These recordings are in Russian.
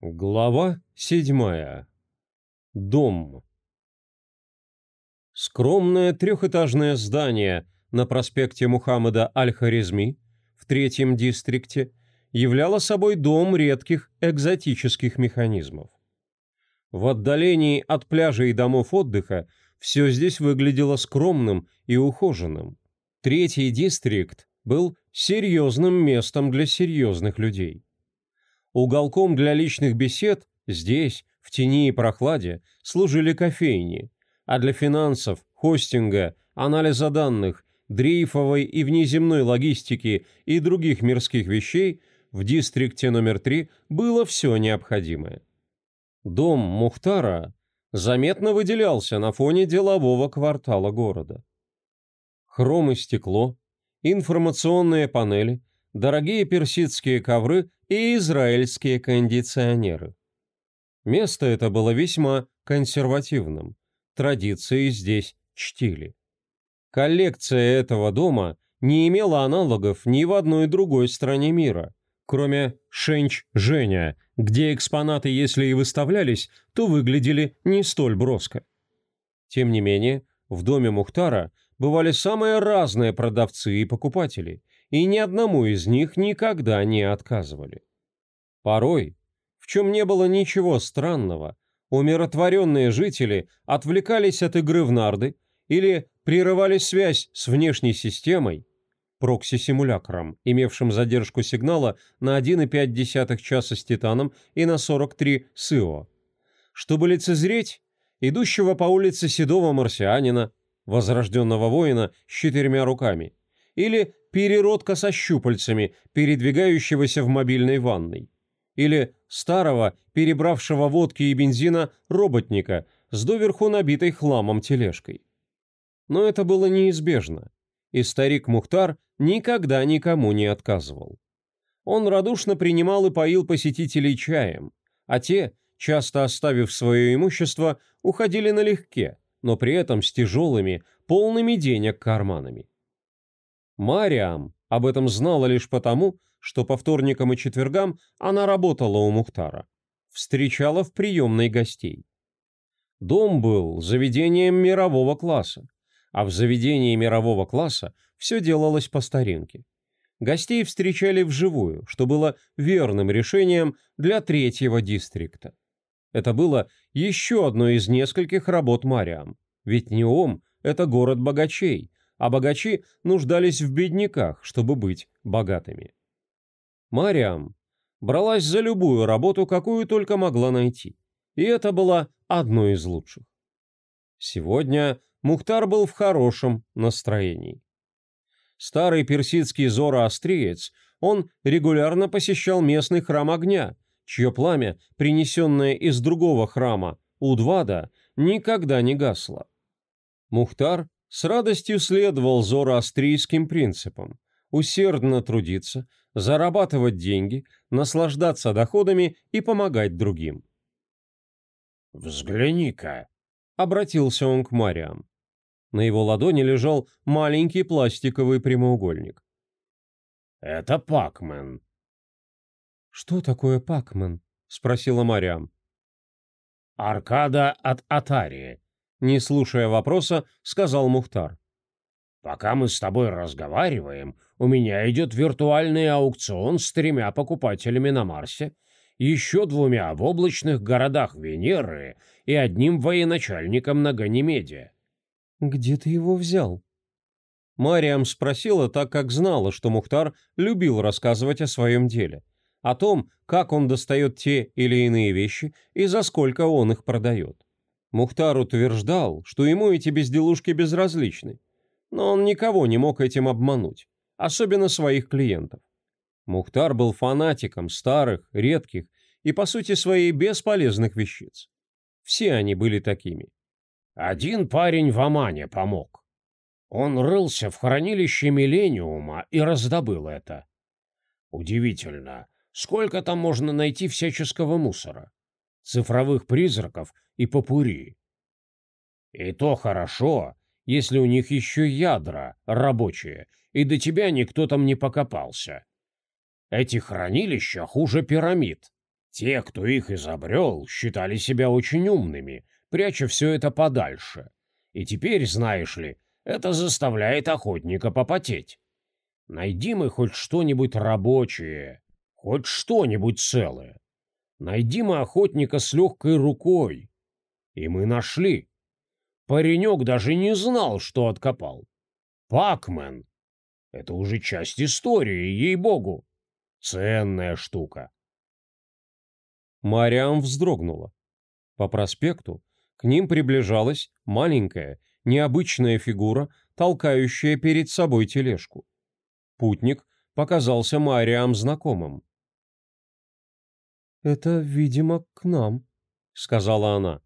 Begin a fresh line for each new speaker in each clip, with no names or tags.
Глава седьмая. Дом. Скромное трехэтажное здание на проспекте Мухаммада Аль-Харизми в третьем дистрикте являло собой дом редких экзотических механизмов. В отдалении от пляжа и домов отдыха все здесь выглядело скромным и ухоженным. Третий дистрикт был серьезным местом для серьезных людей. Уголком для личных бесед здесь, в тени и прохладе, служили кофейни, а для финансов, хостинга, анализа данных, дрейфовой и внеземной логистики и других мирских вещей в дистрикте номер 3 было все необходимое. Дом Мухтара заметно выделялся на фоне делового квартала города. Хром и стекло, информационные панели, дорогие персидские ковры и израильские кондиционеры. Место это было весьма консервативным, традиции здесь чтили. Коллекция этого дома не имела аналогов ни в одной другой стране мира, кроме Шенч-Женя, где экспонаты, если и выставлялись, то выглядели не столь броско. Тем не менее, в доме Мухтара бывали самые разные продавцы и покупатели, и ни одному из них никогда не отказывали. Порой, в чем не было ничего странного, умиротворенные жители отвлекались от игры в нарды или прерывали связь с внешней системой, прокси-симулякром, имевшим задержку сигнала на 1,5 часа с Титаном и на 43 с Ио, чтобы лицезреть идущего по улице седого марсианина, возрожденного воина с четырьмя руками, или переродка со щупальцами, передвигающегося в мобильной ванной. Или старого, перебравшего водки и бензина, роботника с доверху набитой хламом тележкой. Но это было неизбежно, и старик Мухтар никогда никому не отказывал. Он радушно принимал и поил посетителей чаем, а те, часто оставив свое имущество, уходили налегке, но при этом с тяжелыми, полными денег карманами. Мариам об этом знала лишь потому, что по вторникам и четвергам она работала у Мухтара, встречала в приемной гостей. Дом был заведением мирового класса, а в заведении мирового класса все делалось по старинке. Гостей встречали вживую, что было верным решением для третьего дистрикта. Это было еще одной из нескольких работ Мариам, ведь Неом – это город богачей, а богачи нуждались в бедняках, чтобы быть богатыми. Мариам бралась за любую работу, какую только могла найти, и это была одной из лучших. Сегодня Мухтар был в хорошем настроении. Старый персидский зороастриец, он регулярно посещал местный храм огня, чье пламя, принесенное из другого храма, Удвада, никогда не гасло. Мухтар с радостью следовал зороастрийским принципам, усердно трудиться, зарабатывать деньги, наслаждаться доходами и помогать другим.
«Взгляни-ка», — обратился он к Мариам.
На его ладони лежал маленький пластиковый прямоугольник.
«Это Пакмен».
«Что такое Пакмен?» — спросила Мариам.
«Аркада от Атарии»,
не слушая вопроса, сказал Мухтар.
«Пока мы с тобой разговариваем, у меня идет виртуальный аукцион с тремя покупателями на Марсе, еще двумя в облачных городах Венеры и одним военачальником на Ганимеде».
«Где ты его взял?» Мариам спросила, так как знала, что Мухтар любил рассказывать о своем деле, о том, как он достает те или иные вещи и за сколько он их продает. Мухтар утверждал, что ему эти безделушки безразличны, но он никого не мог этим обмануть, особенно своих клиентов. Мухтар был фанатиком старых, редких и, по сути своей, бесполезных вещиц. Все они были такими.
Один парень в Омане помог. Он рылся в хранилище Миллениума и раздобыл это. Удивительно, сколько там можно найти всяческого мусора цифровых призраков и попури. И то хорошо, если у них еще ядра рабочие, и до тебя никто там не покопался. Эти хранилища хуже пирамид. Те, кто их изобрел, считали себя очень умными, пряча все это подальше. И теперь, знаешь ли, это заставляет охотника попотеть. Найди мы хоть что-нибудь рабочее, хоть что-нибудь целое. Найди мы охотника с легкой рукой. И мы нашли. Паренек даже не знал, что откопал. Пакмен. Это уже часть истории, ей-богу. Ценная штука.
Мариам вздрогнула. По проспекту к ним приближалась маленькая, необычная фигура, толкающая перед собой тележку. Путник показался Мариам знакомым. «Это, видимо, к нам», — сказала она.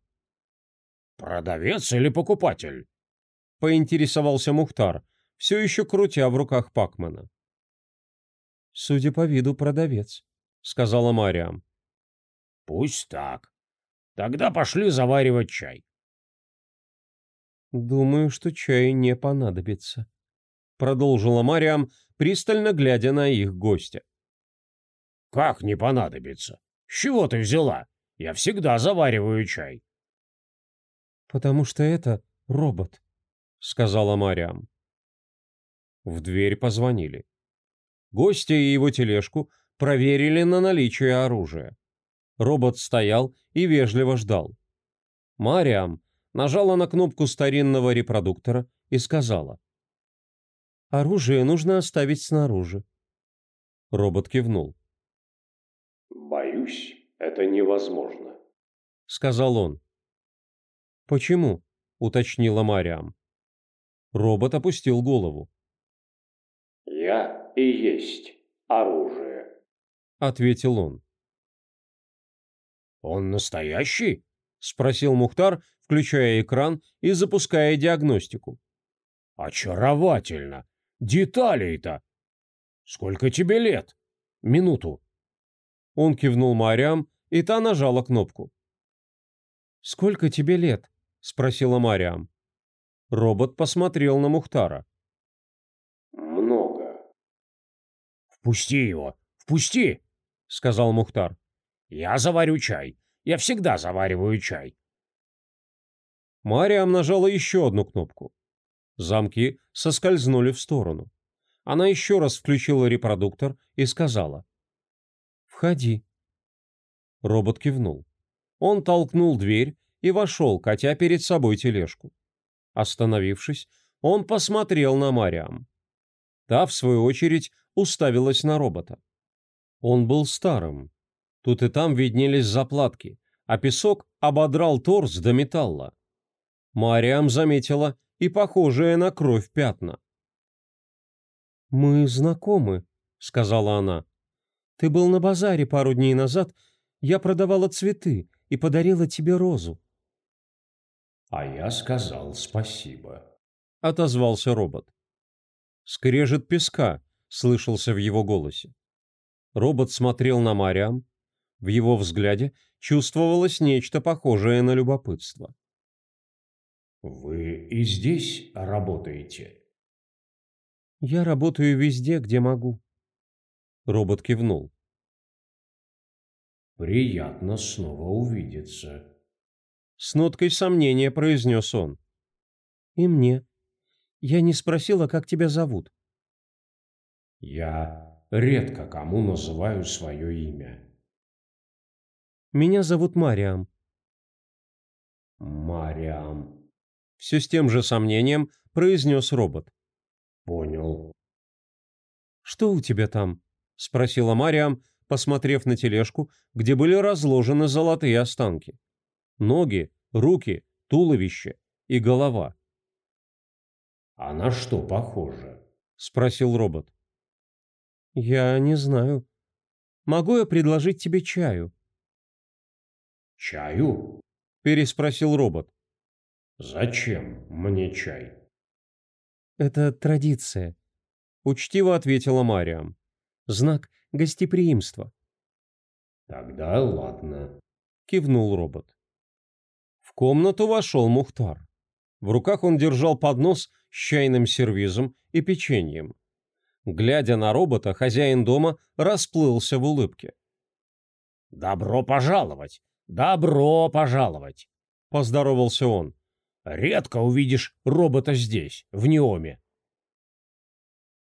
«Продавец или покупатель?»
— поинтересовался Мухтар, все еще крутя в руках Пакмана. «Судя по виду, продавец», — сказала Мариам.
«Пусть так. Тогда пошли заваривать чай».
«Думаю, что чай не понадобится», — продолжила Мариам, пристально глядя на их гостя.
«Как не понадобится? С чего ты взяла? Я всегда завариваю чай».
«Потому что это робот», — сказала Мариам. В дверь позвонили. Гостя и его тележку проверили на наличие оружия. Робот стоял и вежливо ждал. Мариам нажала на кнопку старинного репродуктора и сказала. «Оружие нужно оставить снаружи». Робот кивнул.
«Боюсь, это невозможно», —
сказал он. «Почему?» — уточнила Мариам. Робот опустил голову.
«Я и есть оружие», —
ответил он.
«Он настоящий?»
— спросил Мухтар, включая экран и запуская диагностику.
«Очаровательно! Деталей-то! Сколько тебе лет? Минуту!»
Он кивнул Мариам, и та нажала кнопку. «Сколько тебе лет?» — спросила Мариам. Робот посмотрел на Мухтара.
«Много».
«Впусти его! Впусти!» — сказал Мухтар. «Я заварю чай. Я всегда завариваю чай».
Мариам нажала еще одну кнопку. Замки соскользнули в сторону. Она еще раз включила репродуктор и сказала. «Входи». Робот кивнул. Он толкнул дверь и вошел, катя перед собой тележку. Остановившись, он посмотрел на Мариам. Та, в свою очередь, уставилась на робота. Он был старым. Тут и там виднелись заплатки, а песок ободрал торс до металла. Мариам заметила и похожие на кровь пятна. «Мы знакомы», — сказала она. «Ты был на базаре пару дней назад. Я продавала цветы и подарила тебе розу».
«А я сказал спасибо», —
отозвался робот. Скрежет песка слышался в его голосе. Робот смотрел на Мариам. В его взгляде чувствовалось нечто похожее на любопытство.
«Вы и здесь работаете?»
«Я работаю везде, где могу». Робот кивнул.
«Приятно снова увидеться», —
с ноткой сомнения произнес он. «И мне. Я не спросила, как тебя зовут».
«Я редко кому называю свое имя».
«Меня зовут Мариам».
«Мариам»,
все с тем же сомнением произнес робот.
«Понял».
«Что у тебя там?» — спросила Мариам, посмотрев на тележку, где были разложены золотые останки. Ноги, руки, туловище и голова.
«А на что похоже?»
— спросил робот. «Я не знаю. Могу я предложить тебе чаю?»
«Чаю?»
— переспросил робот.
«Зачем мне чай?»
«Это традиция», — учтиво ответила Мариам. «Знак гостеприимства».
«Тогда ладно», —
кивнул робот. В комнату вошел Мухтар. В руках он держал поднос с чайным сервизом и печеньем. Глядя на робота, хозяин дома расплылся в улыбке.
Добро пожаловать! Добро пожаловать!»
— поздоровался он.
«Редко увидишь робота здесь, в Неоме».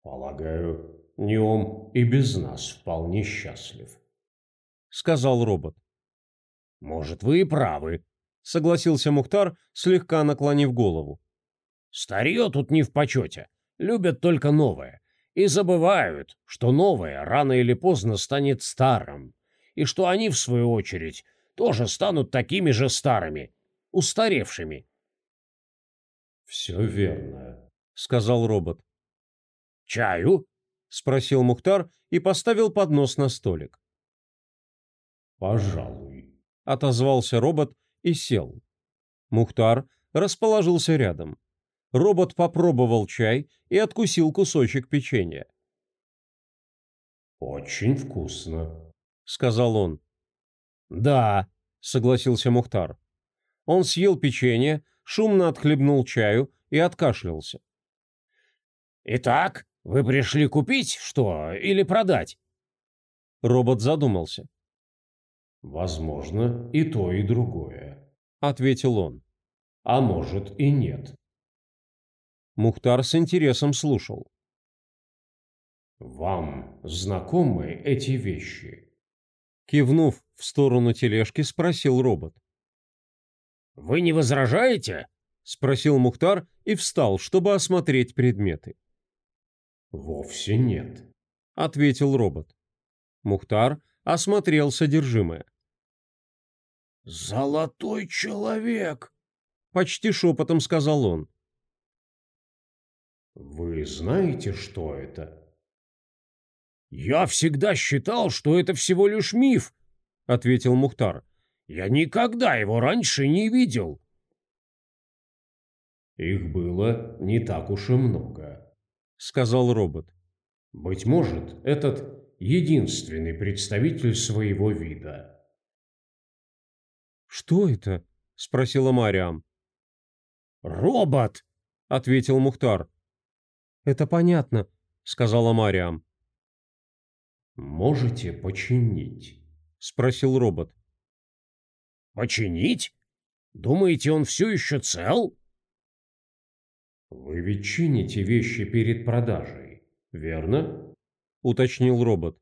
«Полагаю, Неом и без нас вполне счастлив», —
сказал робот.
«Может, вы и правы», —
согласился Мухтар, слегка наклонив голову.
«Старье тут не в почете. Любят только новое. И забывают, что новое рано или поздно станет старым. И что они, в свою очередь, тоже станут такими же старыми, устаревшими».
«Все верно», —
сказал робот.
«Чаю?»
— спросил Мухтар и поставил поднос на столик.
«Пожалуй», —
отозвался робот и сел. Мухтар расположился рядом. Робот попробовал чай и откусил кусочек печенья.
«Очень вкусно», —
сказал он.
«Да», —
согласился Мухтар. Он съел печенье, шумно отхлебнул чаю и откашлялся.
«Итак, вы пришли купить что или продать?»
Робот задумался.
«Возможно, и то, и другое», —
ответил он.
«А может и нет».
Мухтар с интересом слушал.
«Вам знакомы эти вещи?»
Кивнув в сторону тележки, спросил робот.
«Вы не возражаете?»
— спросил Мухтар и встал, чтобы осмотреть предметы.
«Вовсе нет», —
ответил робот. Мухтар осмотрел содержимое.
«Золотой человек!»
— почти шепотом сказал он.
«Вы знаете, что это?»
«Я всегда считал, что это всего лишь миф», — ответил Мухтар. «Я никогда его раньше не видел».
«Их было не так уж и много», —
сказал робот.
«Быть может, этот единственный представитель своего вида».
«Что это?» — спросила Мариам.
«Робот!»
— ответил Мухтар. «Это понятно», — сказала Мариам.
«Можете починить?»
— спросил робот.
«Починить? Думаете, он все еще цел?»
«Вы ведь чините вещи перед продажей, верно?»
— уточнил робот.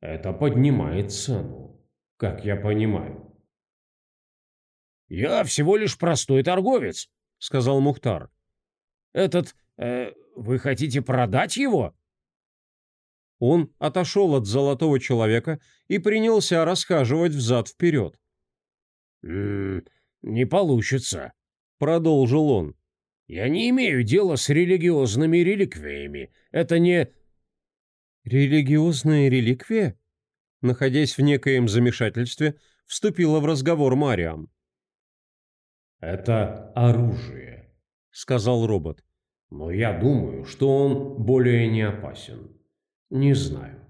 «Это поднимает цену, как я понимаю».
«Я всего лишь простой торговец», — сказал Мухтар. «Этот... Э, вы хотите продать его?»
Он отошел от золотого человека и принялся расхаживать взад-вперед.
«Не получится», — продолжил он. «Я не имею дела с религиозными реликвиями. Это не...»
«Религиозная реликвия?» Находясь в некоем замешательстве, вступила в разговор Мариам.
«Это оружие», — сказал робот. «Но я думаю, что он более не опасен. Не знаю.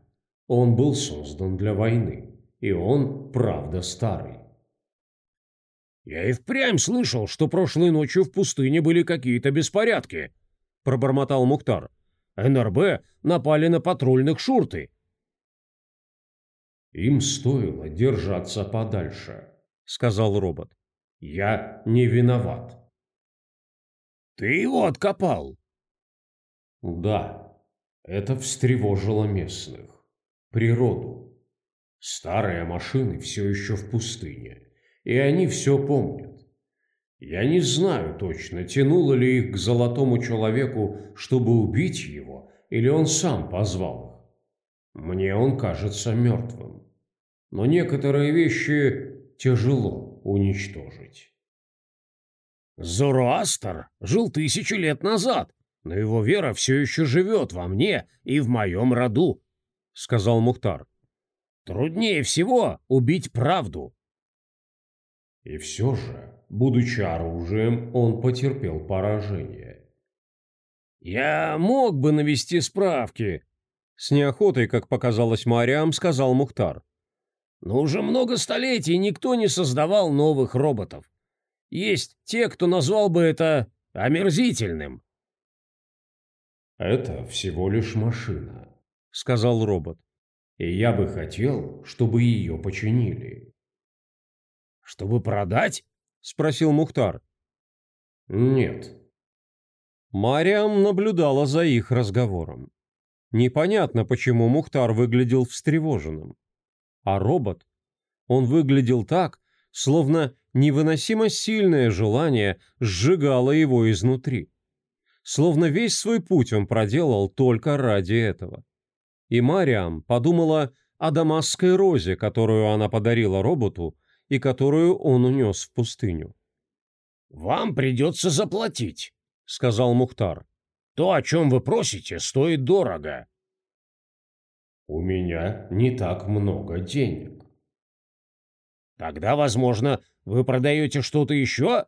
Он был создан для войны, и он, правда, старый».
«Я и впрямь слышал, что прошлой ночью в пустыне были какие-то беспорядки», — пробормотал Мухтар. «НРБ напали на патрульных шурты».
«Им стоило держаться подальше», — сказал робот. «Я не виноват».
«Ты его откопал?»
«Да, это встревожило местных. Природу. Старые машины все еще в пустыне, и они все помнят. Я не знаю точно, тянуло ли их к золотому человеку, чтобы убить его, или он сам позвал их. Мне он кажется мертвым. Но некоторые вещи тяжело уничтожить.
Зороастер жил тысячи лет назад, но его вера все еще живет во мне и в моем роду, — сказал Мухтар. Труднее всего убить правду.
И все же, будучи оружием, он потерпел поражение.
«Я мог бы навести справки», — с неохотой, как показалось Мариам, сказал Мухтар. «Но уже много столетий никто не создавал новых роботов. Есть те, кто назвал бы это омерзительным».
«Это всего лишь машина», —
сказал робот.
И я бы хотел, чтобы ее починили.
Чтобы продать?
Спросил Мухтар.
Нет.
Мариам наблюдала за их разговором. Непонятно, почему Мухтар выглядел встревоженным. А робот? Он выглядел так, словно невыносимо сильное желание сжигало его изнутри. Словно весь свой путь он проделал только ради этого. И Мариам подумала о дамасской розе, которую она подарила роботу и которую он унес в пустыню.
«Вам придется заплатить», — сказал Мухтар. «То, о чем вы просите, стоит дорого».
«У меня не так много денег».
«Тогда, возможно, вы продаете что-то еще?»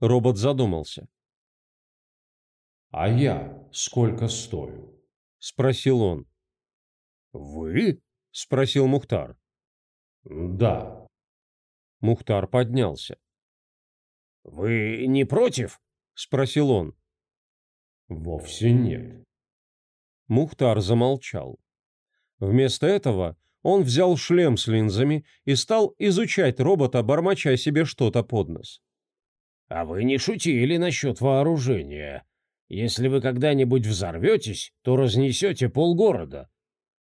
Робот задумался.
«А я сколько стою?»
— спросил он.
«Вы?»
— спросил Мухтар.
«Да».
Мухтар поднялся.
«Вы не против?»
— спросил он.
«Вовсе нет».
Мухтар замолчал. Вместо этого он взял шлем с линзами и стал изучать робота, бормоча себе что-то под нос.
«А вы не шутили насчет вооружения. Если вы когда-нибудь взорветесь, то разнесете полгорода.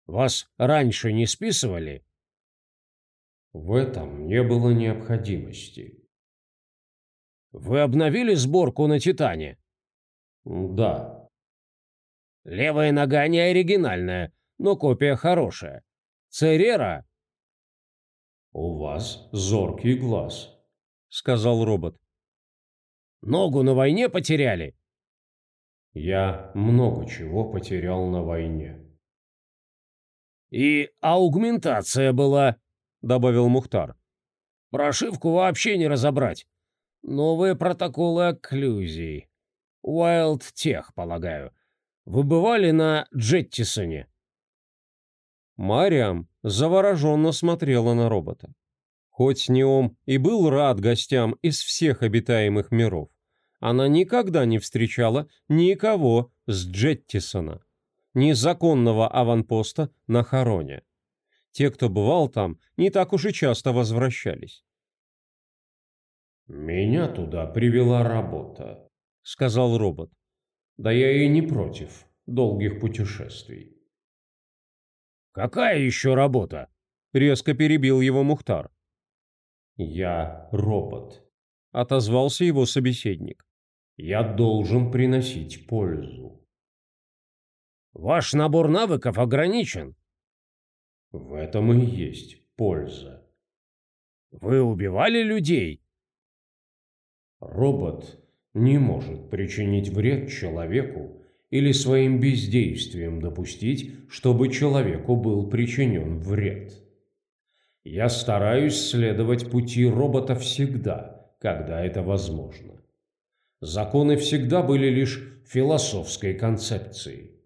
Вас раньше не списывали?»
В этом не было необходимости.
«Вы обновили сборку на «Титане»?»
«Да».
«Левая нога не оригинальная, но копия хорошая. Церера?»
«У вас зоркий глаз», —
сказал робот.
«Ногу на войне потеряли?»
«Я много чего потерял на войне».
«И аугментация была», — добавил Мухтар. «Прошивку вообще не разобрать. Новые протоколы окклюзий. Wild Tech, полагаю. Вы бывали на Джеттисоне?»
Мариам завороженно смотрела на робота. Хоть Неом и был рад гостям из всех обитаемых миров, она никогда не встречала никого с Джеттисона, ни законного аванпоста на Хароне. Те, кто бывал там, не так уж и часто возвращались.
«Меня туда привела работа», —
сказал робот.
«Да я и не против долгих путешествий».
«Какая еще работа?»
— резко перебил его Мухтар.
«Я робот», —
отозвался его собеседник.
«Я должен приносить пользу».
«Ваш набор навыков ограничен».
«В этом и есть польза».
«Вы убивали людей?»
«Робот не может причинить вред человеку или своим бездействием допустить, чтобы человеку был причинен вред. Я стараюсь следовать пути робота всегда, когда это возможно. Законы всегда были лишь философской концепцией.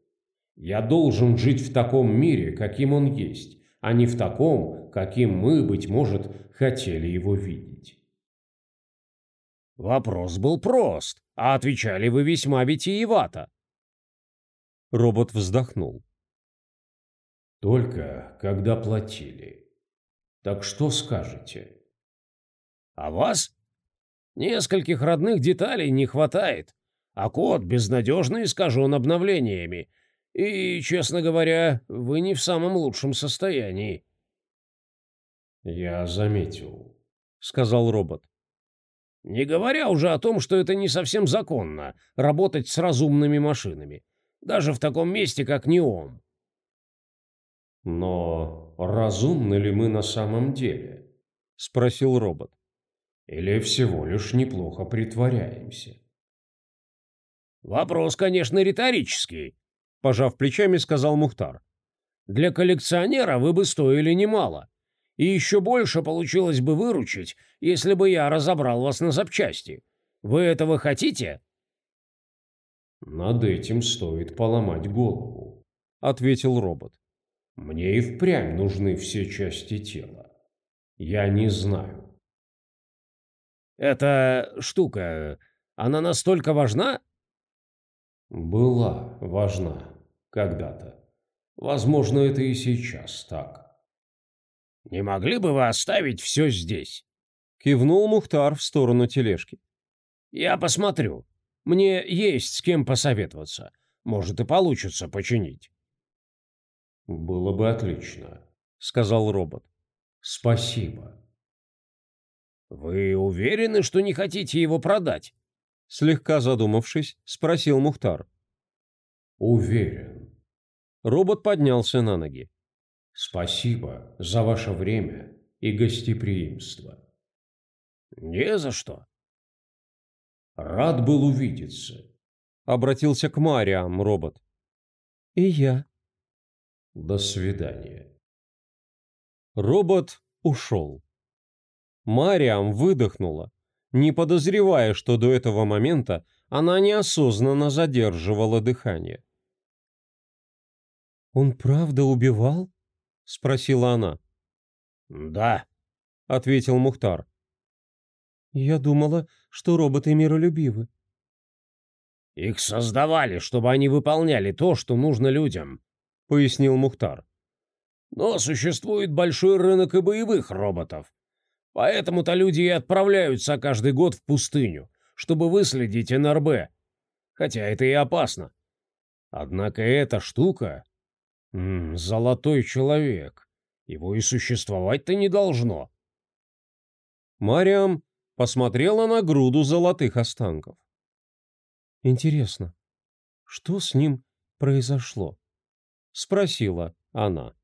Я должен жить в таком мире, каким он есть, а не в таком, каким мы, быть может, хотели его видеть.
Вопрос был прост, а отвечали вы весьма витиевато.
Робот вздохнул.
Только когда платили. Так что скажете?
А вас? Нескольких родных деталей не хватает, а код безнадежно искажен обновлениями. И, честно говоря, вы не в самом лучшем состоянии.
«Я заметил», —
сказал робот.
«Не говоря уже о том, что это не совсем законно — работать с разумными машинами даже в таком месте, как Неом.
«Но разумны ли мы на самом деле?»
— спросил робот.
«Или всего лишь неплохо притворяемся?»
«Вопрос, конечно, риторический», —
пожав плечами, сказал Мухтар.
«Для коллекционера вы бы стоили немало, и еще больше получилось бы выручить, если бы я разобрал вас на запчасти. Вы этого хотите?»
«Над этим стоит поломать голову», — ответил робот. «Мне и впрямь нужны все части тела. Я не знаю».
«Эта штука, она настолько важна?»
«Была важна когда-то. Возможно, это и сейчас так.
«Не могли бы вы оставить все здесь?»
Кивнул Мухтар в сторону тележки.
«Я посмотрю. Мне есть с кем посоветоваться. Может, и получится починить».
«Было бы отлично», —
сказал робот.
«Спасибо».
«Вы уверены, что не хотите его продать?»
Слегка задумавшись, спросил Мухтар.
«Уверен».
Робот поднялся на ноги.
«Спасибо за ваше время и гостеприимство».
«Не за что».
«Рад был увидеться», —
обратился к Мариам робот. «И я».
«До свидания».
Робот ушел. Мариам выдохнула, не подозревая, что до этого момента она неосознанно задерживала дыхание. «Он правда убивал?» — спросила она.
«Да», —
ответил Мухтар. «Я думала, что роботы миролюбивы».
«Их создавали, чтобы они выполняли то, что нужно людям», —
пояснил Мухтар.
«Но существует большой рынок и боевых роботов, Поэтому-то люди и отправляются каждый год в пустыню, чтобы выследить НРБ. Хотя это и опасно. Однако эта штука... Золотой человек. Его и существовать-то не должно.
Мариам посмотрела на груду золотых останков. «Интересно, что с ним произошло?» — спросила она.